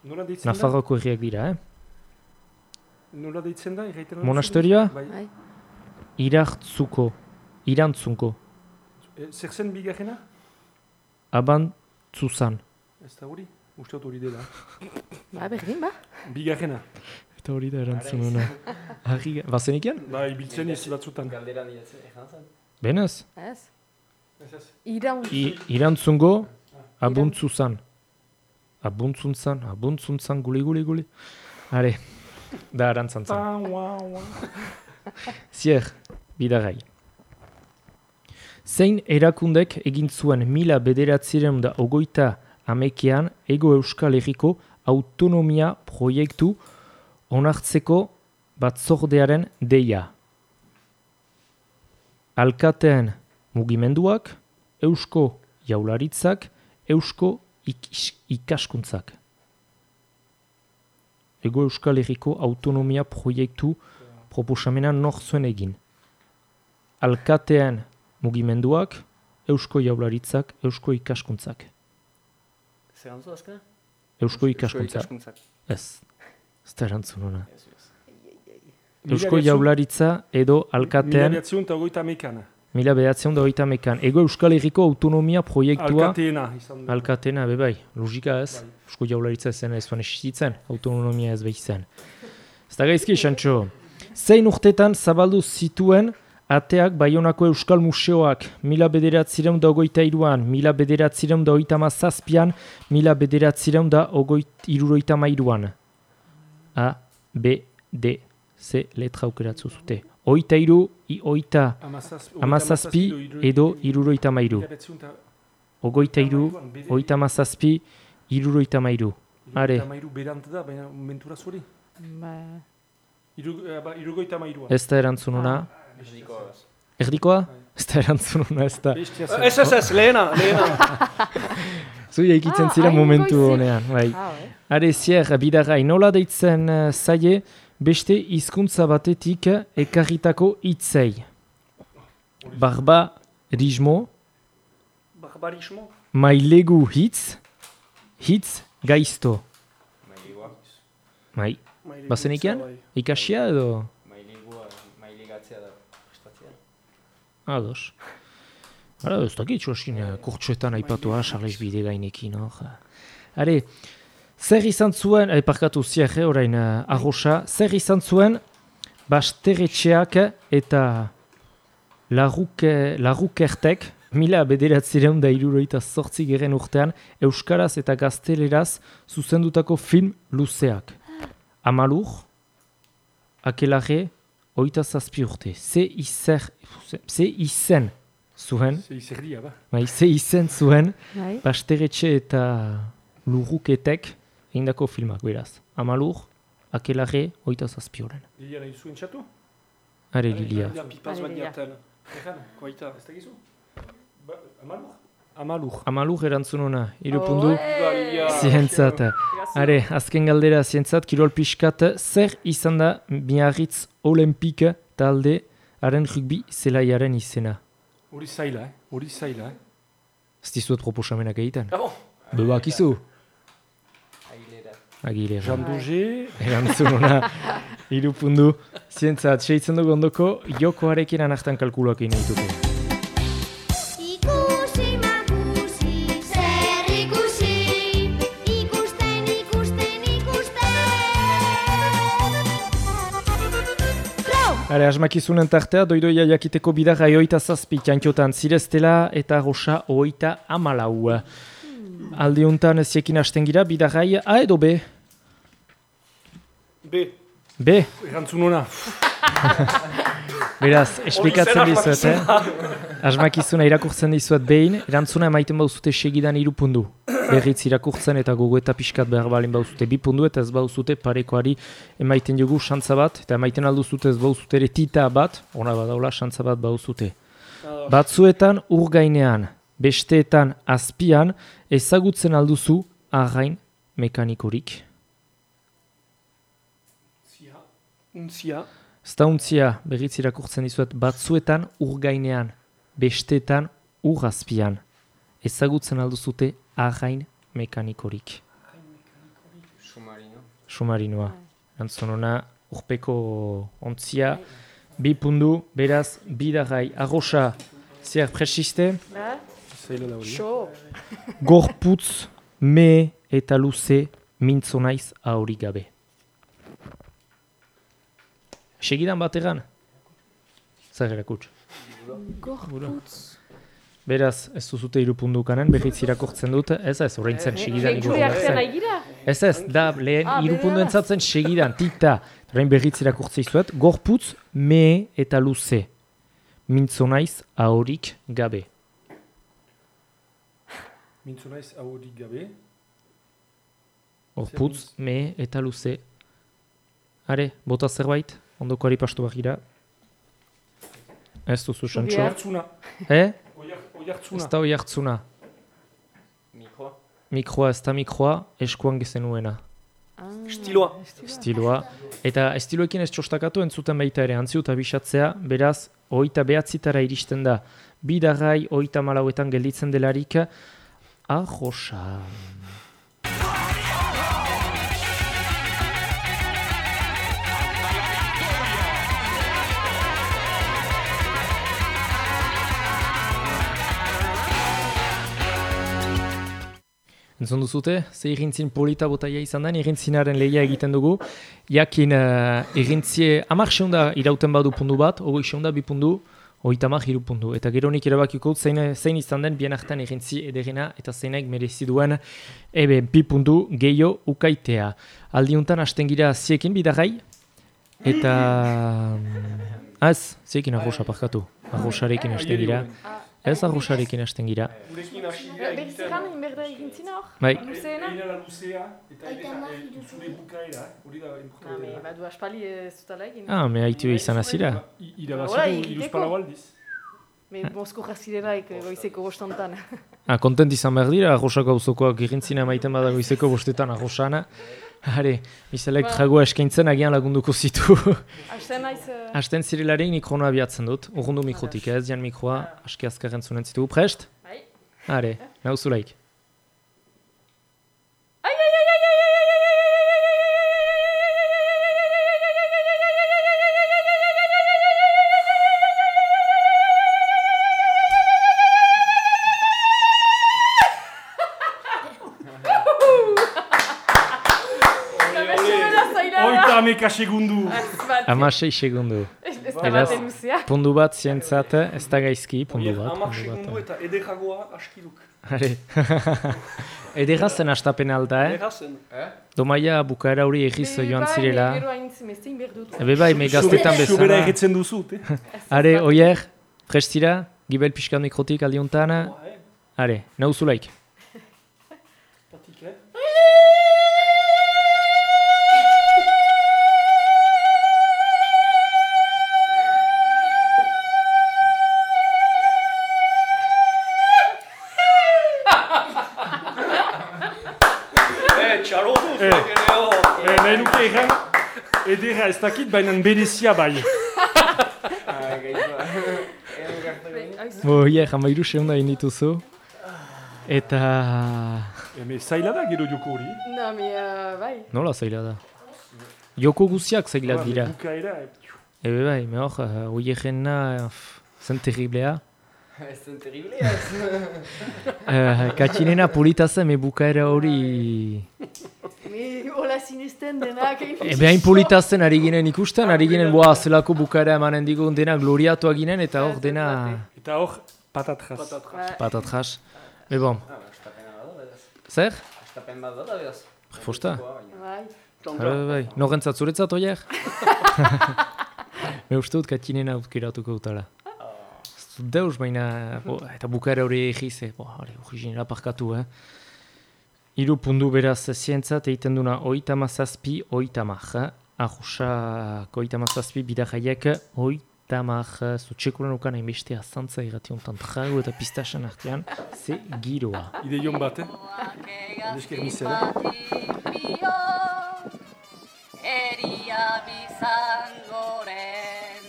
Nola deitzen da?
Nafarroko herriak dira, eh?
Nola deitzen da? erraiten?
Monasterioa?
Bai.
Bai.
Irartzuko, irantzunko,
E, zer zen bigarrena?
abantzuzan.
Ez da hori? Uste hori dela.
Ba, berdin, ba.
Bigarrena.
Eta hori da erantzun hona. Harri, bazenikian?
Bai, biltzen ez batzutan.
Galdera diatzen, ezan zen.
Benez?
Ez.
Ez ez.
Iraun.
I, irantzungo, abuntzuzan. Abuntzuntzan, abuntzuntzan, guli, guli, guli. Are, da arantzantzan.
Ah, ua, ua.
Zier, bidagai. Zein erakundek egin zuen mila bederatzireun da ogoita amekean ego euskal herriko autonomia proiektu onartzeko batzordearen deia. Alkateen mugimenduak, eusko jaularitzak, eusko ikaskuntzak. Ego euskal herriko autonomia proiektu proposamena nor zuen egin. Alkatean mugimenduak, eusko jaularitzak, eusko ikaskuntzak.
Zer antzu azkena?
Eusko ikaskuntzak.
ikaskuntzak.
Ez. Ez da erantzun. Eusko Jaularitza edo
Mila
Alkatean
bederatziehun eta hogeita hamekan.
mila bederatziehun da hogeita mekan. Ego Euskal Herriko autonomia proiektua
Alkateena izan da.
Alkatena, be bai, logika ez.
Bai.
Eusko Jaularitza zen ez zuen existitzen, autonomia ez behi zen. Ez da gaizki, Xantxo. Zein urtetan zabaldu zituen ateak Baionako Euskal Museoak mila bederatzireun da ogoita iruan, mila bederatzireun da ogoita mazazpian, mila bederatzireun da ogoit, iruroita mairuan. A, B, D, C letra aukeratzu zute. Oita iru, i, oita amazazpi edo iruroita mairu.
Mila bederatziehun eta
Ogoita iru, oita mazazpi, iruroita mairu. Are.
Hamairu berant da, baina mentura zuri.
Ba,
Hiru- eh, ba, hamairuan.
Ez da erantzununa.
Erdikoaz.
Erdikoa? Ez da erantzununa, ez da.
Ez, ez, ez, lehena, lehena.
Zuia ikitzen
Ah,
zira momentu honean. Bai.
Ah, bai.
Are, zier, bidagai, nola deitzen uh, zaie beste hizkuntza batetik ekarritako hitzei. Barbarismo,
Barbarismo.
mailegu hitz, hitz gaizto.
Mailigua.
Mai,
gutza, bai.
ikasia edo?
Mailigua, mailigatzea da prestatzea.
Ados. Ara, ez dakit, txoskin, kurtsuetan aipatua, Charles bide gainekin, hor. Are, zer izan zuen, eh, parkatu eh, orain, uh, arroxa, zer izan zuen, basteretxeak eta larruke, larrukertek, mila bederatzireun da iruroita zortzi geren urtean, Euskaraz eta Gazteleraz zuzendutako film luzeak. Amalur, Akelarre, oita zazpi urte. Ze izer, ze izen zuen,
Ze izerdia, ba.
bai, ze izen zuen,
Bai.
Basteretxe eta Luruketek egindako filmak, beraz. Amalur, Akelarre, oita zazpi horren.
Lilia nahi zuen txatu?
Are, Lilia.
Pipaz bat jaten.
Egan,
Koita.
ez dakizu? Ba, amalur? Amalur.
Amalur erantzununa, irupundu,
Lilia.
zientzat. Are, azken galdera zientzat, kirol pixkat, zer izan da miarritz olimpik talde haren rugbi zelaiaren izena?
Hori zaila, eh? Hori zaila, eh?
Ez dizuet proposamenak egiten.
Ah, bon.
Bebakizu,
Ailera.
agirera.
Jean Duge,
Erantzununa, irupundu, zientzat, seitzen dugu ondoko, jokoarekin anartan kalkuluak egin dituko.
Ikusi makusi, zer ikusi, ikusten, ikusten, ikusten. Pro!
Hare, asmakizunen tartea, doidoia jakiteko bidarra oita zazpi txantxotan zireztela eta rosa oita amalau. Alde honetan ziekin hasten gira, bidarrai A edo B?
B.
B,
erantzunona.
beraz, esplikatzen dizuet, eh? Asmakizuna irakurtzen dizuet behin, erantzuna emaiten bauzute segidan irupundu. Berriz irakurtzen eta gogo eta pixkat behar balin bauzute bi pundu eta ez bauzute parekoari emaiten jogu xantza bat, eta emaiten alduzute ez bauzute ere tita bat, ona badaula xantza bat bauzute. Batzuetan ur gainean, besteetan azpian, ezagutzen alduzu arrain mekanikorik.
Zia. Untzia.
Ztauntzia berriz irakurtzen dizuet batzuetan ur gainean, besteetan ur azpian. Ezagutzen alduzute arrain mekanikorik.
Sumarino.
Sumarinoa. Antzonona urpeko ontzia, bi pundu, beraz, bidarrai, arroxa, ziar presiste,
Ba,
Zaila da hori. eh?
so.
gorputz, me eta luze, mintzo naiz ahori gabe. Segidan bategan? Zer erakuts.
Gorputz.
Beraz, ez duzute irupundu kanen, berriz irakurtzen dut, ez ez, oraintzen segidan
Gure
irakurtzen
hartzen
zen.
nahi gira?
Ez ez, da lehen
Ah,
irupundu entzatzen segidan, tita, orain berriz irakurtzen zuet, gorputz, me eta luze, mintzo naiz ahorik gabe.
Mintzu naiz ahorik gabe.
Gorputz, me eta luze. Are, bota zerbait, ondoko ari pastu bagira. Ez duzu.
Zubia.
Oiartzuna.
Eh?
Oiar- Oiartzuna.
Ez da hoi hartzuna.
Mikroa.
Mikroa ez da mikroa, eskuan gezenuena.
Ah,
Stiloa.
Estiloa. Eta estiloekin ez txostakatu entzuten baita ere antziu eta bisatzea, beraz, oita behatzitara iristen da. Bidarrai oita malauetan gelditzen delarik, arroxa. Entzun duzute, ze irrintzin polita botaia izan den, irrintzinaren lehia egiten dugu. Jakin eh, uh, irrintzie amak irauten badu pundu bat, ogoi seunda bi pundu, oitamak hiru pundu. Eta gero nik erabakiko zein, zein izan den bien artean irintzi ederena eta zeinek merezi duen ebe bi pundu gehiago ukaitea. Aldiuntan hasten gira ziekin bidagai, eta... mm, Az, ziekin arrosa parkatu. Arrosarekin hasten gira. Ez arruxarekin hasten gira.
Gurekin hasi
gira
egiten.
Bai.
Luzeena.
Eina la luzea. Eta zure bukaera. Hori da importantena.
Ba, du aspali zutala egin.
Ah, me haitu izan azira.
Ira
basa
du iruzpala baldiz.
Me bosko jazirenaik eh, goizeko bostontan.
Ah, kontent izan behar dira, arruxako hau zokoak maiten badago izeko bostetan arruxana. Hare, bizalek
Ba.
tragoa eskaintzen agian lagunduko zitu.
Hasten naiz... eh,
Hasten zirelarik mikroa abiatzen dut, urrundu mikrotik ez, jan mikroa aski azkarren zunen zitu. Prest?
Bai.
Hare, nauzulaik.
Ameka segundu.
Amasei segundu.
Ez da
Beraz, pundu bat zientzat, ez da gaizki, pundu bat.
Amak segundu eta ederagoa askiluk.
Hare. Edera zen astapen alda, eh?
Ederazen.
Domaia bukaera hori egiz joan zirela.
Hain zimestein behar dut.
Ebe bai, me gaztetan
Sobera
bezala.
egitzen duzut, eh?
Are, oier, prestira, gibel pixkan mikrotik aldiuntan.
Boa, eh?
Are, nauzulaik.
Dakit, baina berezia bai.
Ah, gaizua. Egan gertu egin.
Oier, hamairu seunda indituzu. Eta...
Eme zaila da gero joko hori.
Na, me, uh, bai.
Nola zaila da? Joko guziak zailak dira.
Bukaera,
Ebe bai, me hor, uh, oierrena, zen terriblea.
Zen terrible, ez.
Uh, katxinena polita zen, me bukaera hori...
Me, hola sinesten denak.
Ebe hain polita zen ari ginen ikusten, ari ginen boa zelako bukaera emanen digun dena gloriatua ginen, eta hor dena
Eta hor, patatras.
Patatras.
patat jas. Me bon,
Ah,
zer?
Astapen bat bada, beraz.
Fosta?
Bai.
Bai, bai, norentzat zuretzat oier? Me uste dut dutala. Ez dut deus, baina, bo, eta bukaera hori egiz, eh, hori, originera parkatu, eh? Iru pundu beraz zientzat egiten duna oita mazazpi, oita maj, eh? Ahusak oita mazazpi, bidajaiek oita maj, zutxekulen ukan hainbeste azantza irrati honetan trago eta pistasan artean, ze giroa.
Ideion bat, eh? Esker misera.
Eria bizangoren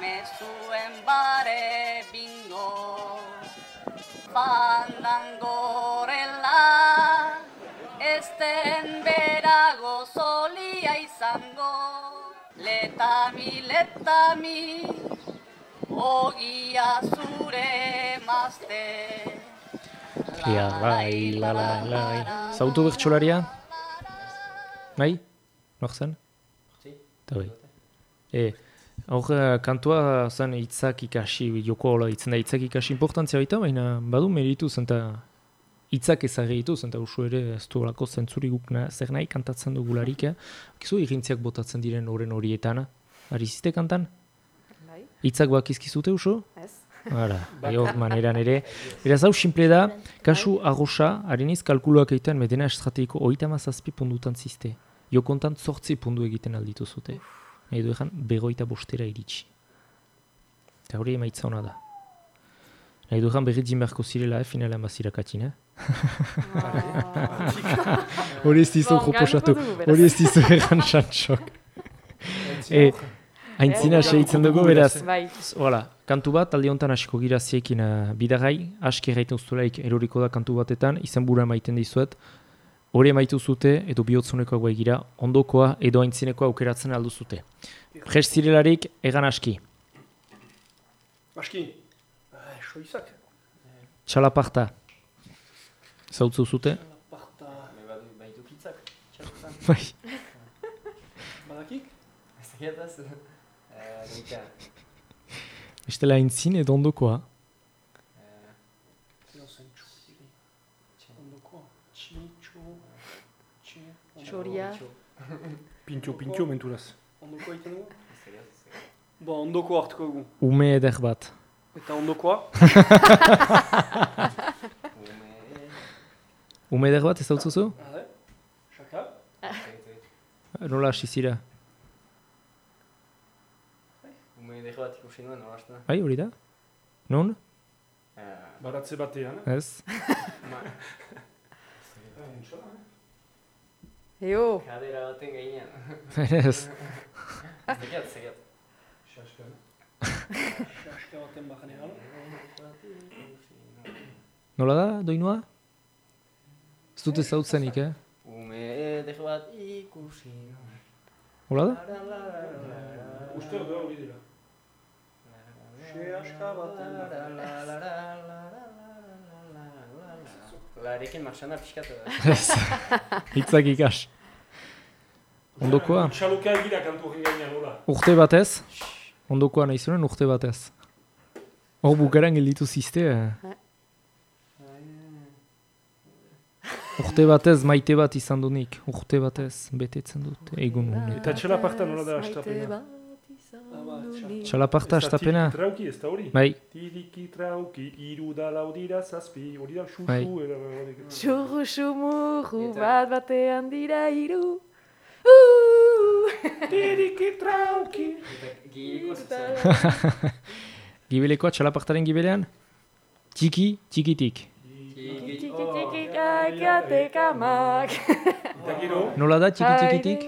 Mezuen bare bingo Fandangorela Esten berago solia izango Letami, letami Ogia zure mazte
Ia, bai, la, la, la, bai. Zautu bertxolaria? Bai? Nor zen? Eta bai. E, hor, eh, kantua zen hitzak ikasi, joko hola hitzen da hitzak ikasi importantzia baita, baina badu meritu zen eta hitzak ezagri ditu zen eta usu ere ez du olako zentzuri guk na, zer nahi kantatzen dugularik, eh? Kizu irintziak botatzen diren horren horietan, ari ziste kantan?
Bai.
Hitzak bakizkizute usu?
Ez.
Hala, hor maneran ere. Beraz hau simple da, kasu arrosa, hariniz kalkuluak egiten medena estrategiko oita mazazpi pundutan ziste. Jokontan zortzi pundu egiten alditu zute. Nahi du ezan, begoita bostera iritsi. Eta hori emaitza hona da. Nahi du ezan berritzin beharko zirela, eh, finalean bazira katin, eh? Hori ez dizu proposatu, hori ez dizu erran xantxok. E, Aintzina seitzen dugu, beraz,
Bai.
Hola, kantu bat, alde honetan hasiko gira ziekin uh, bidagai, aski erraiten uztulaik eroriko da kantu batetan, izen bura maiten dizuet, hori emaitu zute, edo bihotzunekoa guai gira, ondokoa edo aintzinekoa aukeratzen aldu zute. Prest zirelarik, egan aski.
Aski. Ah, soizak.
Txalaparta. Zautzu zute? Bai.
Badakik?
Ez dakiataz? Nika.
Bestela aintzin edo ondokoa.
Zero zentsu. Ondokoa. Txintxo. Txe.
Txoria.
Pintxo, pintxo menturaz.
Ondokoa iten dugu?
Ez dakiat, ez dakiat.
Bo, ondoko hartuko dugu.
Ume eder bat.
Eta ondokoa?
Ume...
Ume eder bat ez dautzuzu?
Zegit,
Nola hasi zira?
Ume dejo bat ikusi nuen, nolazta.
Bai, hori da? Non?
Eh,
Baratze batean.
Ez.
Eo,
Kadera baten gainean.
Ez.
Ez dakiat, ez dakiat.
Xaska baten bajanean.
Nola da, doinua? Ez dut ezautzenik, eh?
Ume dejo bat ikusi.
Hola da?
Uste hori dira.
Baten
la, la, la. Larekin marxana pixkatu da.
Ez. Hitzak ikas. Ondokoa?
Txaluka egira kantu horren gainean, hola.
Urte batez? Ondokoa nahi zuen urte batez. Hor bukaran gelditu zizte. eh? Urte batez maite bat izan du nik. Urte batez betetzen dut. Egun honetan.
Eta txalaparta nola da astapena?
izan
ba.
Txalaparta astapena?
Tiriki trauki, ez da hori?
Bai,
Tiriki trauki, iru da lau dira zazpi, hori da xuxu.
Bai.
era- hori-
Txurru xumurru
Eta-
bat batean dira hiru. Uh!
Tiriki trauki.
Eta
gibelekoa txalapartaren gibelean? Txiki, txikitik.
Kamak.
Eta gero,
Nola da txiki txikitik?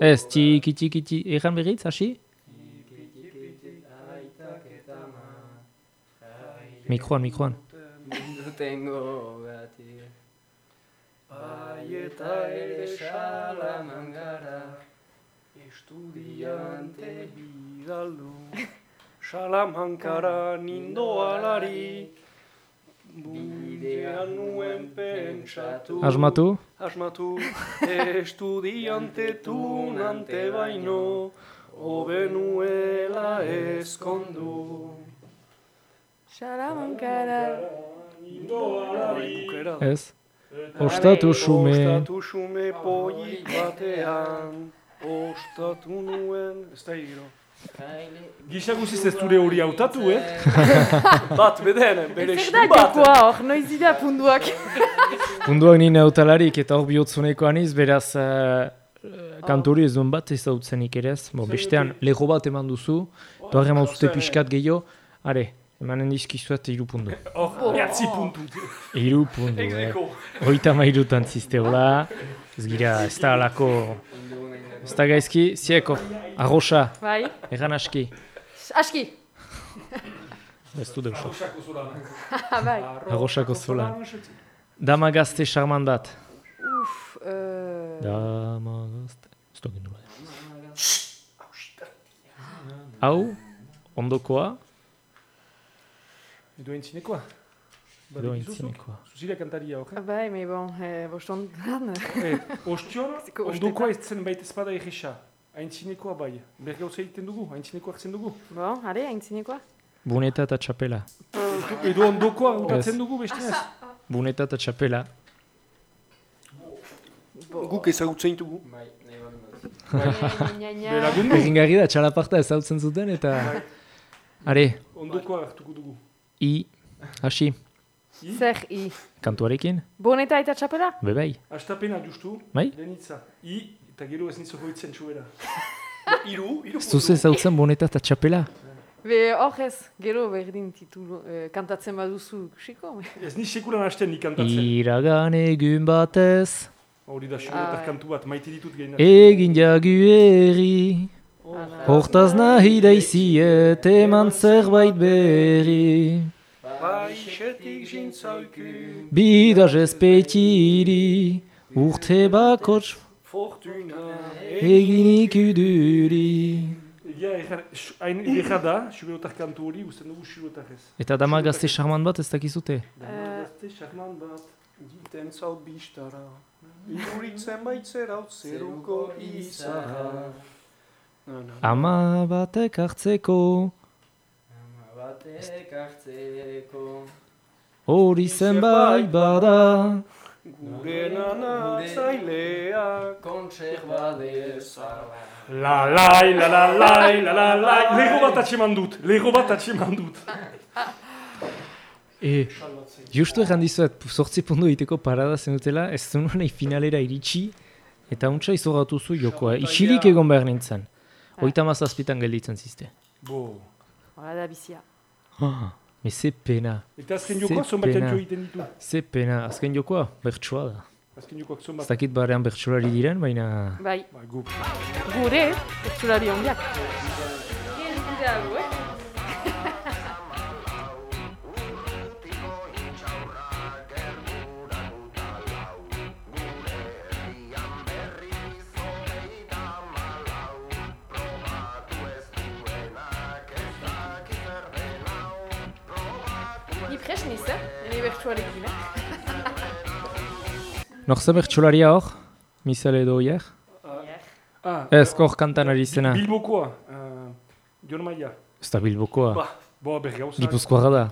Ez, txiki txiki txiki. Egan berriz, hasi? Mikroan, mikroan.
Nindutengo gati.
Bai
Eta ere salaman gara. Estudiante
Bidaldu. Salamankara nindoalari. Bidean nuen pentsatu.
Asmatu?
Asmatu. Estudiante tunante baino. Obenuela eskondu.
Salamankara.
Bukera.
Ez. Ostatu xume.
Ostatu xume poik batean. Ostatu nuen. Ez da.
Gisa guziz ez dure hori hautatu, eh?
Bat, beden, bere
Zer da
xu bat.
jokoa hor, noiz dira punduak.
Munduak nire hautalarik eta hor bihotzuneko aniz, beraz uh, kanturi ez duen bat ez dautzenik ere ez. Bo, bestean, lego bat eman duzu, eta hor eman zute pixkat gehiago, are, emanen dizkizuet iru pundu.
Hor, behatzi puntu.
Iru pundu, eh. Hoita mairutan zizte, hola. Ez gira, ez da alako... Ez da gaizki, zieko, arroxa,
Bai,
egan aski.
aski.
Ez du deusa.
Osako zolan.
Ah, bai.
Arroxako zolan. Dama gazte charman bat.
Uf, eh,
Dama gazte... Ez da gindu Hau, ondokoa,
Edo entzinekoa?
Edo intzinekoa.
Zuzira kantaria hor, eh?
bai, me bon, eh, boston lan.
Eh, Ostion, ondokoa ez zen baita espada egisa. Aintzinekoa bai. Bergauza egiten dugu, aintzinekoa hartzen dugu.
Bon, are, aintzinekoa.
Buneta eta txapela.
Edo ondokoa utatzen
Ez.
dugu bestinez.
Buneta eta txapela.
Guk ezagutzen dugu.
Bai, nahi
nya.
Beragundu,
Egingarri da txalaparta ezautzen zuten eta... Are,
ondokoa hartuko dugu.
i, hasi,
Zer, i.
kantuarekin,
Boneta eta txapela?
bebai.
Astapena justu,
Bai?
denitza. I, eta gero ez nintzo hoitzen txuera.
Iru, iru.
Ez duzu ezautzen boneta eta txapela?
Be, hor ez, gero berdin titulu, eh, kantatzen baduzu, xiko.
Ez ni sekulan hasten nik kantatzen.
Iragan egun batez,
Hori da, xumetar
bai.
kantu bat, maite ditut gehiago.
egin jagu erri. Hortaz nahi daiziet eman zerbait berri.
Baixetik jintzauku.
Bidaz ezpetiri, urte bakots
Fortuna.
eginik uduri.
Egia da, xumetar kantu hori, usten dugu xumetar ez.
Eta dama gazte charman bat ez dakizute.
Dama gazte, charman bat.
Giten zaut bistara, iduritzen baitzera zeruko izara.
Ama batek hartzeko,
Batek hartzeko.
hori zenbait bada.
Gure nanatzailea,
Kontserba dezala.
La lai, la la lai, la la lai. Lego bat atxeman dut, lego bat atxeman dut.
E, justu egan dizuet, sortzi pundu egiteko parada zenutela, ez zuen nahi finalera iritsi, eta untsa izoratu zu jokoa. Isilik egon behar nintzen. Oita mazazpitan gelditzen zizte.
Bo.
Hora da bizia.
Ah, me ze pena.
Eta azken jokoa zonbait
pena.
jantxo egiten ditu.
Ze pena, azken jokoa, bertsua da.
Azken jokoak
Ez
zonbat.
dakit barean bertsolari diren, baina...
Bai,
Ba, gu.
gure, pertsulari hondiak. Gen dira gu, bertsuarekin, eh?
Nor ze bertsolaria hor? Misal edo oier?
Ah,
Ez, kor kantan ari zena.
Bilbokoa. Uh, Jon Maia.
Ez da bilbokoa.
Ba.
Bo, bergauzak.
Gipuzkoara da.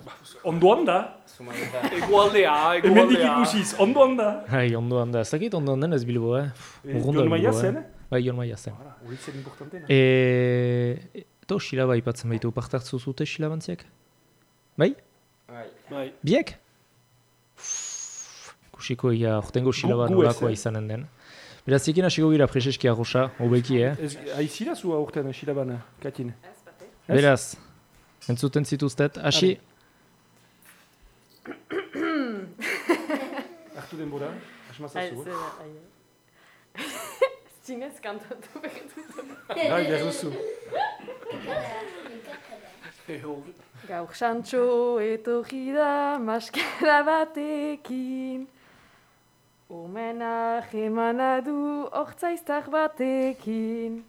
Ondoan da.
Zumarita.
egualdea,
Hemendik
egualdea.
ikusiz, ondoan da.
Hai, ondoan da. Ez dakit ondoan den ez bilbo, eh?
Eh, Jon Maia zen,
eh?
eh?
Bai, Jon Maia zen.
Hala, hori zen importantena.
E... Eto, silaba ipatzen baitu, parte hartzu zute silabantziak? Bai?
Bai.
Bai,
Biek? Kusiko ia, ortengo silaba nolakoa
eh?
izanen den. Beraz, ikin hasiko gira preseski arrosa, hobeki, eh?
Ez, aizira zua urtean, xilabana, katin. Ez?
Beraz, entzuten zituztet, hasi,
Artu denbora,
zer da, ai. Zinez kantatu behar.
Bai, behar duzu.
Gaur xantxo etorri da maskara batekin Omena jemana du hortzaiztak batekin.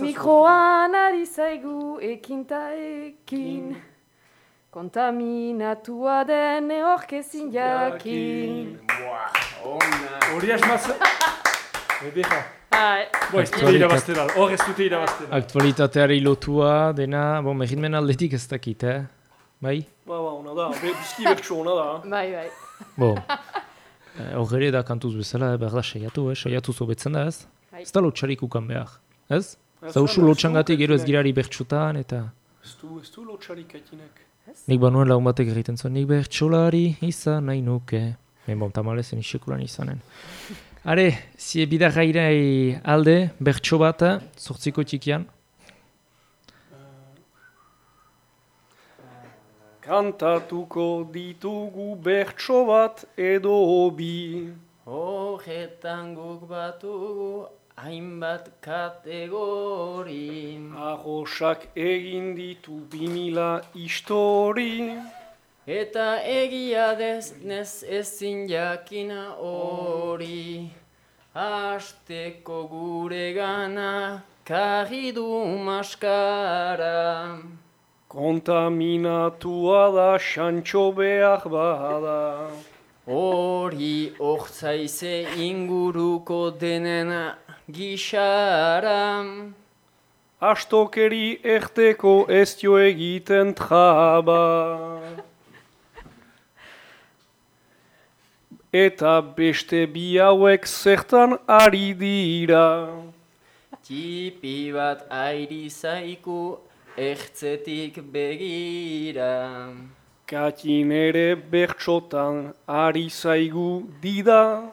Mikroan ari zaigu ekinta ekin Kontaminatua den eorkezin jakin
Ona.
Hori asmaza... Ebeja.
Ai,
Bo, ez dute
Aktualitate-
irabaztera, hor ez dute irabaztera.
aktualitateari lotua, dena, bon, megitmen aldetik ez dakit, eh? Bai?
ba, ba, ona da, be, bizki bertsu ona da.
bai, bai.
Bo, eh, hor ere da kantuz bezala, eh, behar da saiatu, eh? Saiatu zobetzen da ez?
Bai.
Ez da lotxarik ukan behar, ez?
Ez
Eta
da,
usu
ez du,
lotxangatik gero ez girari bertxutan, eta...
Ez du, ez du lotxarik atinek.
Nik banuen lagun batek egiten zuen, nik bertxolari izan nahi nuke. Ben bon, tamalezen isekulan izanen. Are, zie bidarrairai alde, bertxo bat, sortziko txikian.
Kantatuko ditugu bertso bat edo bi.
Horretan guk batugu hainbat kategori.
Arrosak egin ditu bimila histori.
Eta egia deznez ezin jakina hori. Asteko gure gana karri du maskara.
Kontaminatua da xantxo behar bada.
Hori ortsaize inguruko denen gixara.
Astokeri erteko ez jo egiten traba. Eta beste bi hauek zertan ari dira.
Tipi bat airi zaiku ertzetik begira.
Katin ere bertxotan ari zaigu dida.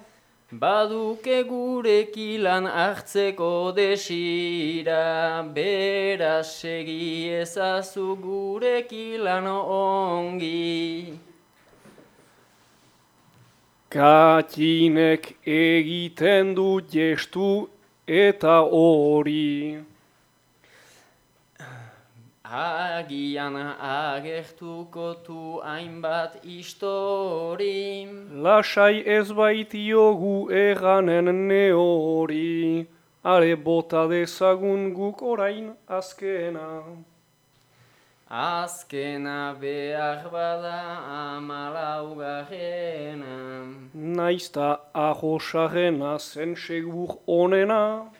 Baduke gurekilan hartzeko desira, beraz segi ezazu gurekilan ongi.
Katinek egiten du gestu eta hori.
Agian agertuko tu hainbat histori.
Lasai ez baitiogu erranen neori, are bota dezagun guk orain azkena.
Azkena behar bada amalaugarrena.
Naizta ahosarrena zen segur onena.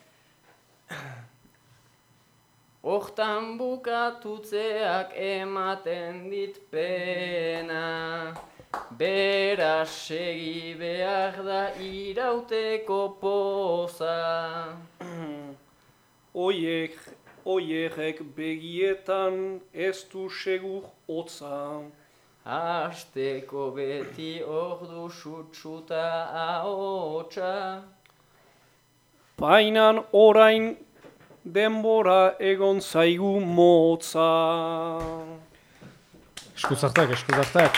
Hortan bukatutzeak ematen dit pena. Beraz segi behar da irauteko poza.
Oiek, oierek begietan ez du segur hotza.
Asteko beti ordu sutsuta ahotsa.
Bainan orain denbora egon zaigu motza.
Eskuzartak, eskuzartak.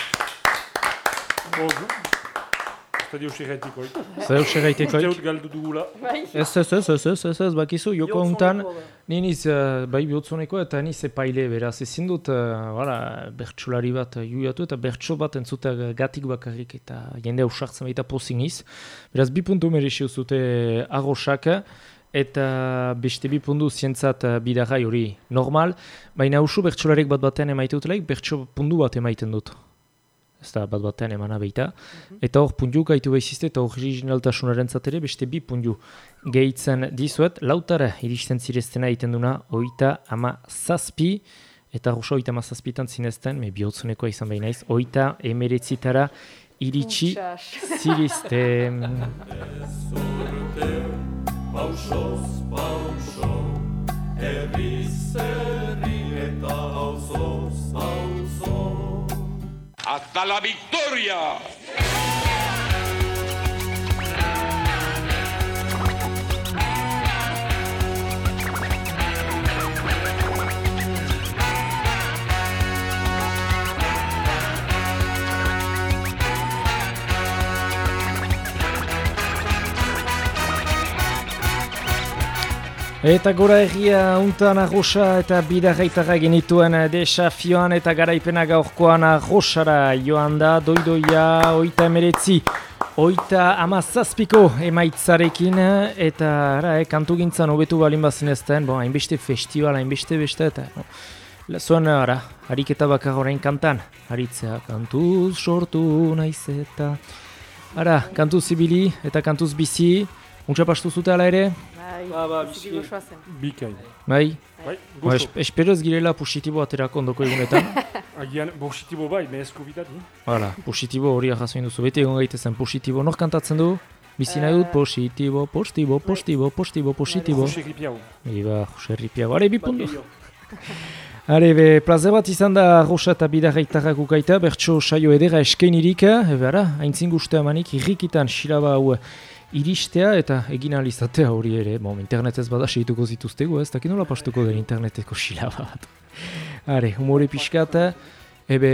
Estadio xerretiko.
Zer segaiteko.
Uste dut galdu dugula.
Bai.
Ez, ez, ez, ez, ez, ez, ez, bakizu, joko hontan, ni niz, uh, bai bihotzuneko eta niz epaile, beraz, ezin dut, uh, voilà, bertsolari bat uh, juiatu eta bertso bat entzuta gatik bakarrik eta jende ausartzen baita pozik niz. Beraz, bi puntu merexio zute arrosak, eta beste bi puntu zientzat uh, bidagai hori normal, baina usu bertsolarek bat batean emaite dutelaik, bertso puntu bat emaiten dut. Ez da bat batean emana baita. Eta hor puntu gaitu behizizte eta originaltasunaren zatera beste bi puntu gehitzen dizuet. Lautara iristen zireztena egiten duna oita ama zazpi. Eta rosa oita ama zazpitan zinezten, me bihotzunekoa izan behin naiz, oita emeretzitara iritsi
Utxas.
Pausoz, pauso, herri eta auzoz, auzo.
¡Hasta la victoria!
Eta gora egia untan arrosa eta bidarraitara genituen eh, desafioan eta garaipena gaurkoan arrosara joan da doidoia oita emeretzi oita amazazpiko emaitzarekin eh, eta ara, eh, kantu gintzan hobetu balin bazinezten, bon, hainbeste festival, hainbeste beste eta no. Zuen, ara, ariketa bakar orain kantan, aritzea kantuz sortu naiz eta... Ara, kantuz zibili eta kantuz bizi, untsa pastu zute ala ere?
Bai,
Ba, ba.
Bikain.
Bai?
Bai,
Ba,
gozo.
es, esperoz girela positibo aterako ondoko egunetan.
Agian positibo bai, mehezko bidat. ni?
Hala, positibo hori jasoin duzu. Beti egon gaitezen positibo. Nor kantatzen du? Bizi nahi dut
Eh.
positibo, positibo, positibo, positibo, positibo.
Jose Ripiau.
Iba, Jose Ripiago. Are, bi puntu.
Batillo.
Are, be, plaze bat izan da Rosa eta Bidarraitarrak ukaita, bertso saio edera eskainirik, ebe ara, haintzin guztia emanik, irrikitan silaba hau iristea eta egin ahal izatea hori ere. Bon, internetez bada segituko zituztegu, ez dakit nola pastuko den interneteko silaba bat. Are, humore pixkat, ebe,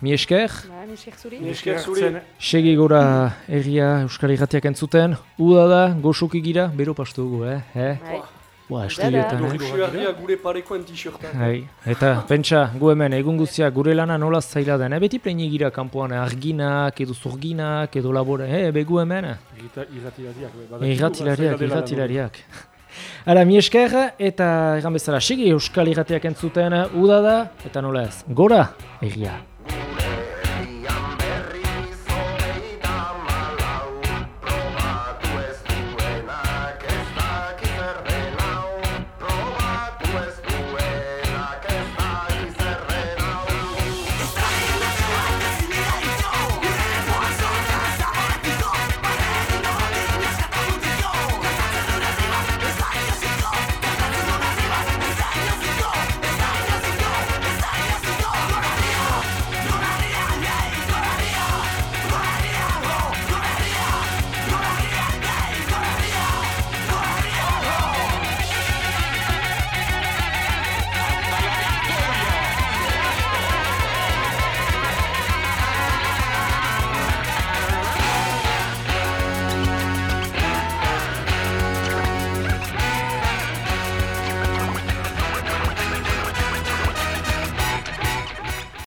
mi esker,
Ba, zuri.
Ni esker zuri.
Segi gora erria Euskal Irratiak entzuten, uda da, goxoki gira, bero pastu dugu, eh? eh?
Bai.
Ba, estudioetan, eh?
Gure parekoen t-shirta.
Hai, eta pentsa, gu hemen, egun guztia, gure lana nola zaila den, eh? beti pleini gira kanpoan, eh? arginak, edo zurginak, edo labore, eh? be gu hemen,
Irratilariak. bai,
irratilariak, irratilariak. Ara, mi esker, eta egan bezala, segi Euskal Irratiak entzuten, uda da, eta nola ez, gora, erria.